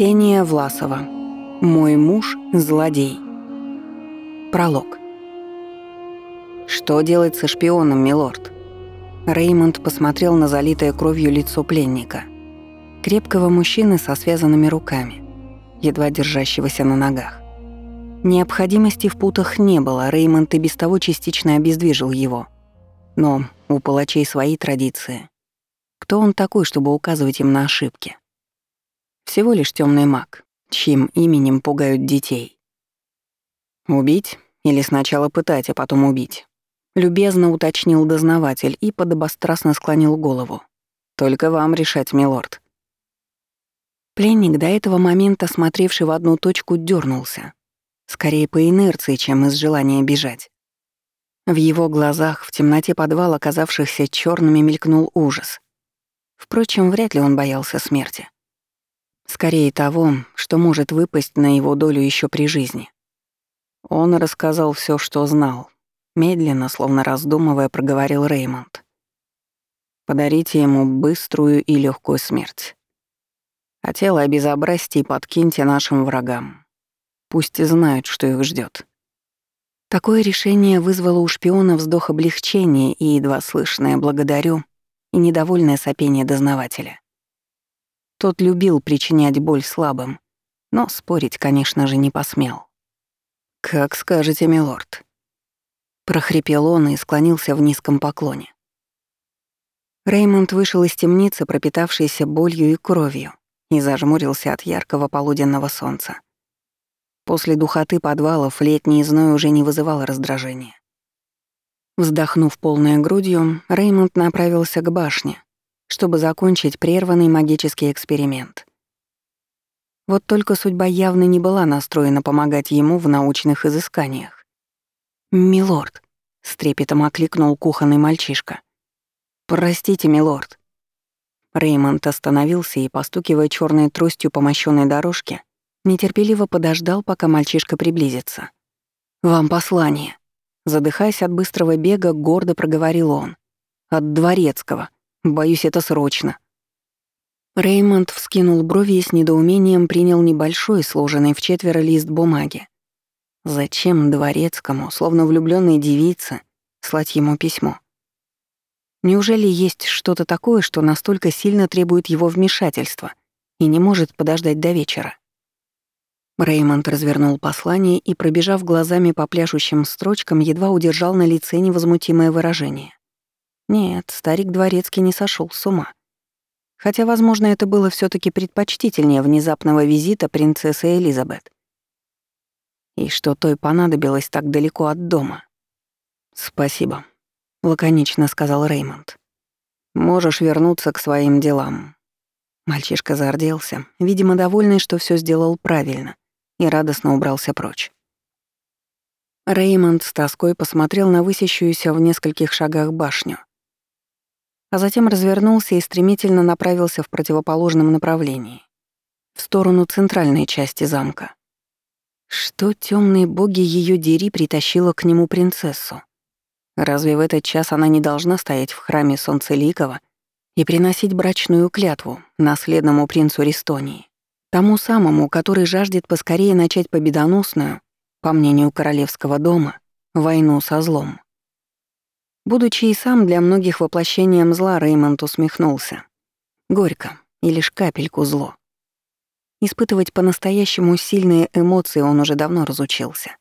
Ксения Власова. Мой муж – злодей. Пролог. «Что делать со шпионом, милорд?» Реймонд посмотрел на залитое кровью лицо пленника. Крепкого мужчины со связанными руками, едва держащегося на ногах. Необходимости в путах не было, Реймонд и без того частично обездвижил его. Но у палачей свои традиции. Кто он такой, чтобы указывать им на ошибки? Всего лишь темный маг, чьим именем пугают детей. Убить или сначала пытать, а потом убить? Любезно уточнил дознаватель и подобострастно склонил голову. Только вам решать, милорд. Пленник, до этого момента смотревший в одну точку, дернулся, скорее по инерции, чем из желания бежать. В его глазах, в темноте подвала, оказавшихся черными, мелькнул ужас. Впрочем, вряд ли он боялся смерти. Скорее того, что может выпасть на его долю еще при жизни. Он рассказал все, что знал. Медленно, словно раздумывая, проговорил Реймонд. Подарите ему быструю и легкую смерть. А тело обезобразьте и подкиньте нашим врагам. Пусть знают, что их ждет. Такое решение вызвало у шпиона вздох облегчения и едва слышное «благодарю» и недовольное сопение дознавателя. Тот любил причинять боль слабым, но спорить, конечно же, не посмел. «Как скажете, милорд», — прохрипел он и склонился в низком поклоне. Реймонд вышел из темницы, пропитавшейся болью и кровью, и зажмурился от яркого полуденного солнца. После духоты подвалов летний зной уже не вызывал раздражения. Вздохнув полной грудью, Реймонд направился к башне, чтобы закончить прерванный магический эксперимент. Вот только судьба явно не была настроена помогать ему в научных изысканиях. «Милорд», — с трепетом окликнул кухонный мальчишка. «Простите, милорд». Реймонд остановился и, постукивая черной тростью по мощенной дорожке, нетерпеливо подождал, пока мальчишка приблизится. «Вам послание», — задыхаясь от быстрого бега, гордо проговорил он. «От дворецкого». Боюсь, это срочно». Реймонд вскинул брови и с недоумением принял небольшой, сложенный в четверо лист бумаги. Зачем дворецкому, словно влюбленной девице, слать ему письмо? Неужели есть что-то такое, что настолько сильно требует его вмешательства и не может подождать до вечера? Реймонд развернул послание и, пробежав глазами по пляшущим строчкам, едва удержал на лице невозмутимое выражение. Нет, старик Дворецкий не сошел с ума. Хотя, возможно, это было все таки предпочтительнее внезапного визита принцессы Элизабет. И что той понадобилось так далеко от дома. «Спасибо», — лаконично сказал Реймонд. «Можешь вернуться к своим делам». Мальчишка зарделся, видимо, довольный, что все сделал правильно, и радостно убрался прочь. Реймонд с тоской посмотрел на высящуюся в нескольких шагах башню а затем развернулся и стремительно направился в противоположном направлении, в сторону центральной части замка. Что темные боги ее дери притащила к нему принцессу? Разве в этот час она не должна стоять в храме Солнцеликова и приносить брачную клятву наследному принцу Ристонии, тому самому, который жаждет поскорее начать победоносную, по мнению королевского дома, войну со злом? Будучи и сам для многих воплощением зла, Реймонд усмехнулся. Горько и лишь капельку зло. Испытывать по-настоящему сильные эмоции он уже давно разучился.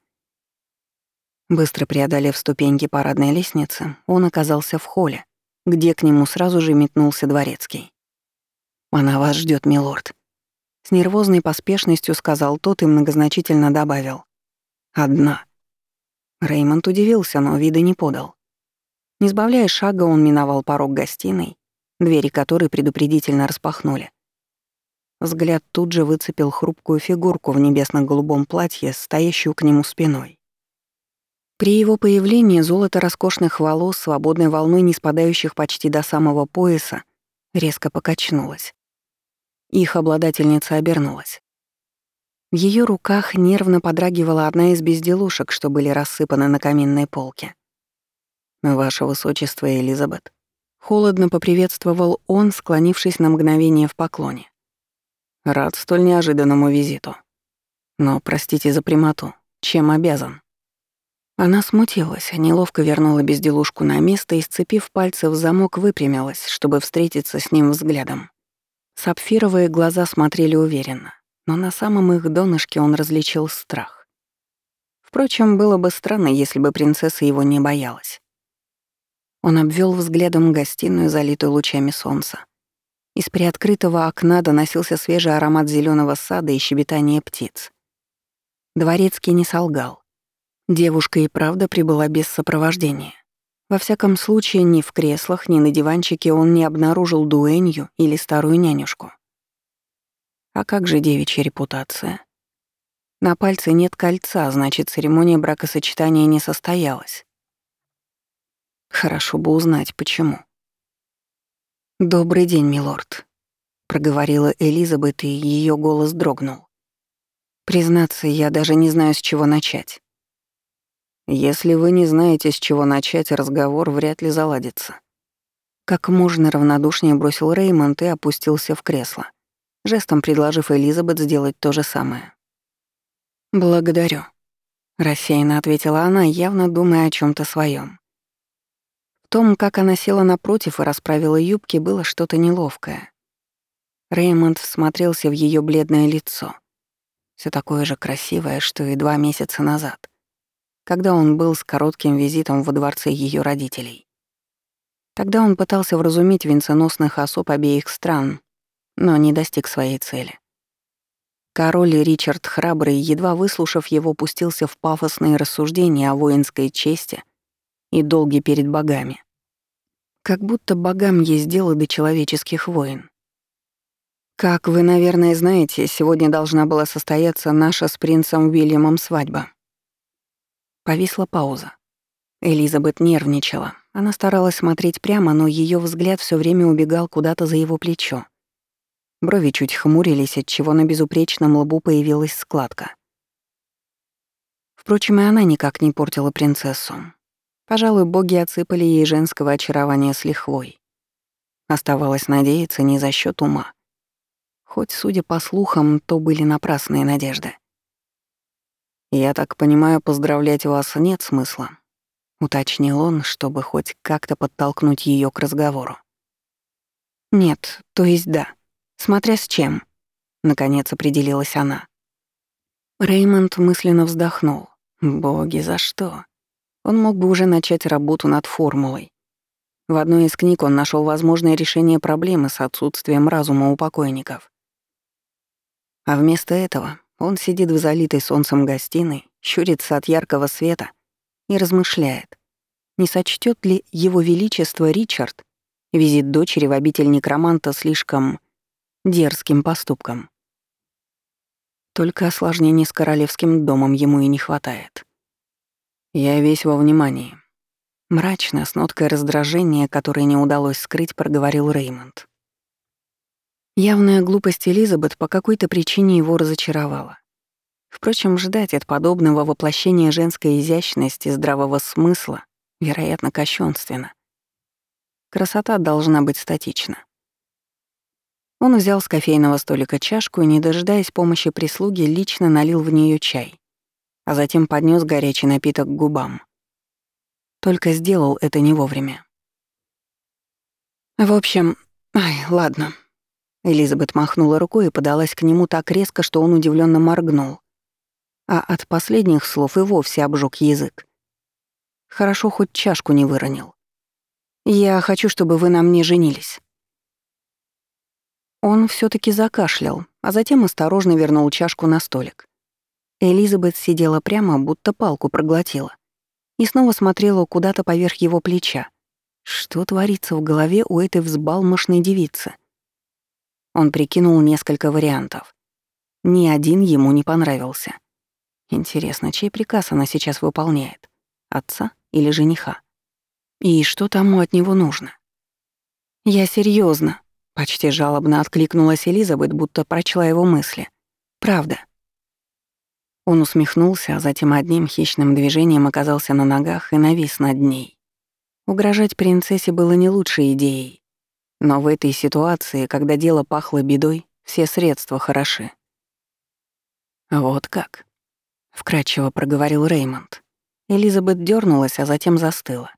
Быстро преодолев ступеньки парадной лестницы, он оказался в холле, где к нему сразу же метнулся дворецкий. «Она вас ждет, милорд», — с нервозной поспешностью сказал тот и многозначительно добавил. «Одна». Реймонд удивился, но вида не подал. Не сбавляя шага, он миновал порог гостиной, двери которой предупредительно распахнули. Взгляд тут же выцепил хрупкую фигурку в небесно-голубом платье, стоящую к нему спиной. При его появлении золото роскошных волос, свободной волной не спадающих почти до самого пояса, резко покачнулось. Их обладательница обернулась. В ее руках нервно подрагивала одна из безделушек, что были рассыпаны на каминной полке. «Ваше высочество, Элизабет». Холодно поприветствовал он, склонившись на мгновение в поклоне. Рад столь неожиданному визиту. Но, простите за прямоту, чем обязан?» Она смутилась, неловко вернула безделушку на место и, сцепив пальцы в замок, выпрямилась, чтобы встретиться с ним взглядом. Сапфировые глаза смотрели уверенно, но на самом их донышке он различил страх. Впрочем, было бы странно, если бы принцесса его не боялась. Он обвел взглядом гостиную, залитую лучами солнца. Из приоткрытого окна доносился свежий аромат зеленого сада и щебетание птиц. Дворецкий не солгал. Девушка и правда прибыла без сопровождения. Во всяком случае, ни в креслах, ни на диванчике он не обнаружил дуэнью или старую нянюшку. А как же девичья репутация? На пальце нет кольца, значит, церемония бракосочетания не состоялась. Хорошо бы узнать, почему. «Добрый день, милорд», — проговорила Элизабет, и ее голос дрогнул. «Признаться, я даже не знаю, с чего начать». Если вы не знаете, с чего начать, разговор вряд ли заладится. Как можно равнодушнее бросил Реймонд и опустился в кресло, жестом предложив Элизабет сделать то же самое. «Благодарю», — рассеянно ответила она, явно думая о чем то своем. Том, как она села напротив и расправила юбки, было что-то неловкое. Реймонд всмотрелся в ее бледное лицо. все такое же красивое, что и два месяца назад когда он был с коротким визитом во дворце ее родителей. Тогда он пытался вразумить венценосных особ обеих стран, но не достиг своей цели. Король Ричард Храбрый, едва выслушав его, пустился в пафосные рассуждения о воинской чести и долге перед богами. Как будто богам есть дело до человеческих войн. Как вы, наверное, знаете, сегодня должна была состояться наша с принцем Уильямом свадьба. Повисла пауза. Элизабет нервничала. Она старалась смотреть прямо, но ее взгляд все время убегал куда-то за его плечо. Брови чуть хмурились, отчего на безупречном лбу появилась складка. Впрочем, и она никак не портила принцессу. Пожалуй, боги отсыпали ей женского очарования с лихвой. Оставалось надеяться не за счет ума. Хоть, судя по слухам, то были напрасные надежды. «Я так понимаю, поздравлять вас нет смысла», — уточнил он, чтобы хоть как-то подтолкнуть ее к разговору. «Нет, то есть да, смотря с чем», — наконец определилась она. Реймонд мысленно вздохнул. «Боги, за что?» Он мог бы уже начать работу над формулой. В одной из книг он нашел возможное решение проблемы с отсутствием разума у покойников. А вместо этого он сидит в залитой солнцем гостиной, щурится от яркого света и размышляет, не сочтет ли его величество Ричард визит дочери в обитель некроманта слишком дерзким поступком. Только осложнений с королевским домом ему и не хватает. Я весь во внимании. Мрачно, с ноткой раздражения, которое не удалось скрыть, проговорил Реймонд. Явная глупость Элизабет по какой-то причине его разочаровала. Впрочем, ждать от подобного воплощения женской изящности, здравого смысла, вероятно, кощунственно. Красота должна быть статична. Он взял с кофейного столика чашку и, не дожидаясь помощи прислуги, лично налил в нее чай, а затем поднес горячий напиток к губам. Только сделал это не вовремя. В общем, ай, ладно, Элизабет махнула рукой и подалась к нему так резко, что он удивленно моргнул. А от последних слов и вовсе обжег язык. Хорошо, хоть чашку не выронил. «Я хочу, чтобы вы на мне женились». Он все таки закашлял, а затем осторожно вернул чашку на столик. Элизабет сидела прямо, будто палку проглотила, и снова смотрела куда-то поверх его плеча. Что творится в голове у этой взбалмошной девицы? Он прикинул несколько вариантов. Ни один ему не понравился. Интересно, чей приказ она сейчас выполняет? Отца или жениха? И что тому от него нужно? «Я серьезно, почти жалобно откликнулась Элизабет, будто прочла его мысли. «Правда». Он усмехнулся, а затем одним хищным движением оказался на ногах и навис над ней. Угрожать принцессе было не лучшей идеей. Но в этой ситуации, когда дело пахло бедой, Все средства хороши. Вот как. Вкратчиво проговорил Реймонд. Элизабет дернулась, а затем застыла.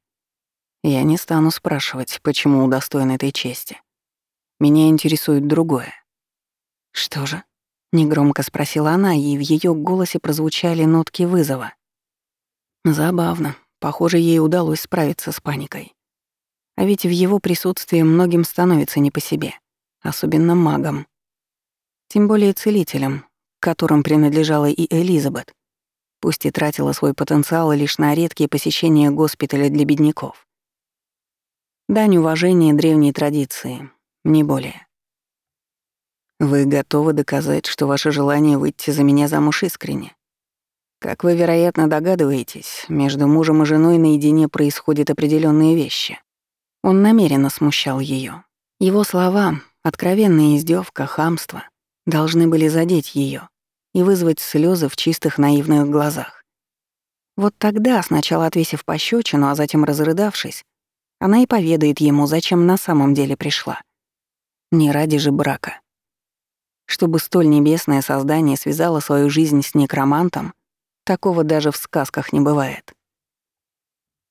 Я не стану спрашивать, почему удостоен этой чести. Меня интересует другое. Что же? Негромко спросила она, и в ее голосе прозвучали нотки вызова. Забавно. Похоже, ей удалось справиться с паникой. А ведь в его присутствии многим становится не по себе, особенно магам. Тем более целителям, которым принадлежала и Элизабет, пусть и тратила свой потенциал лишь на редкие посещения госпиталя для бедняков. Дань уважения древней традиции, не более. Вы готовы доказать, что ваше желание выйти за меня замуж искренне? Как вы, вероятно, догадываетесь, между мужем и женой наедине происходят определенные вещи. Он намеренно смущал ее. Его слова, откровенная издевка, хамство, должны были задеть ее и вызвать слезы в чистых наивных глазах. Вот тогда, сначала отвесив пощечину, а затем разрыдавшись, она и поведает ему, зачем на самом деле пришла. Не ради же брака. Чтобы столь небесное создание связало свою жизнь с некромантом, такого даже в сказках не бывает.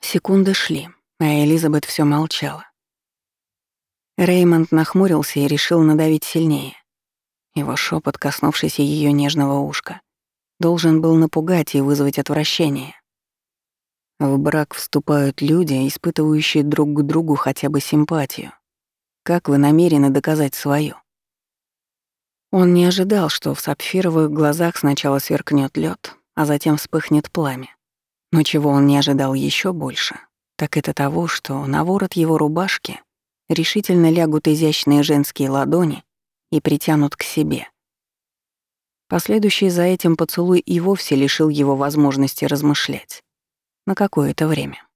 Секунды шли, а Элизабет все молчала. Реймонд нахмурился и решил надавить сильнее. Его шепот, коснувшийся ее нежного ушка, должен был напугать и вызвать отвращение. В брак вступают люди, испытывающие друг к другу хотя бы симпатию. Как вы намерены доказать свою? Он не ожидал, что в сапфировых глазах сначала сверкнет лед, а затем вспыхнет пламя. Но чего он не ожидал еще больше, так это того, что на ворот его рубашки решительно лягут изящные женские ладони и притянут к себе. Последующий за этим поцелуй и вовсе лишил его возможности размышлять. На какое-то время.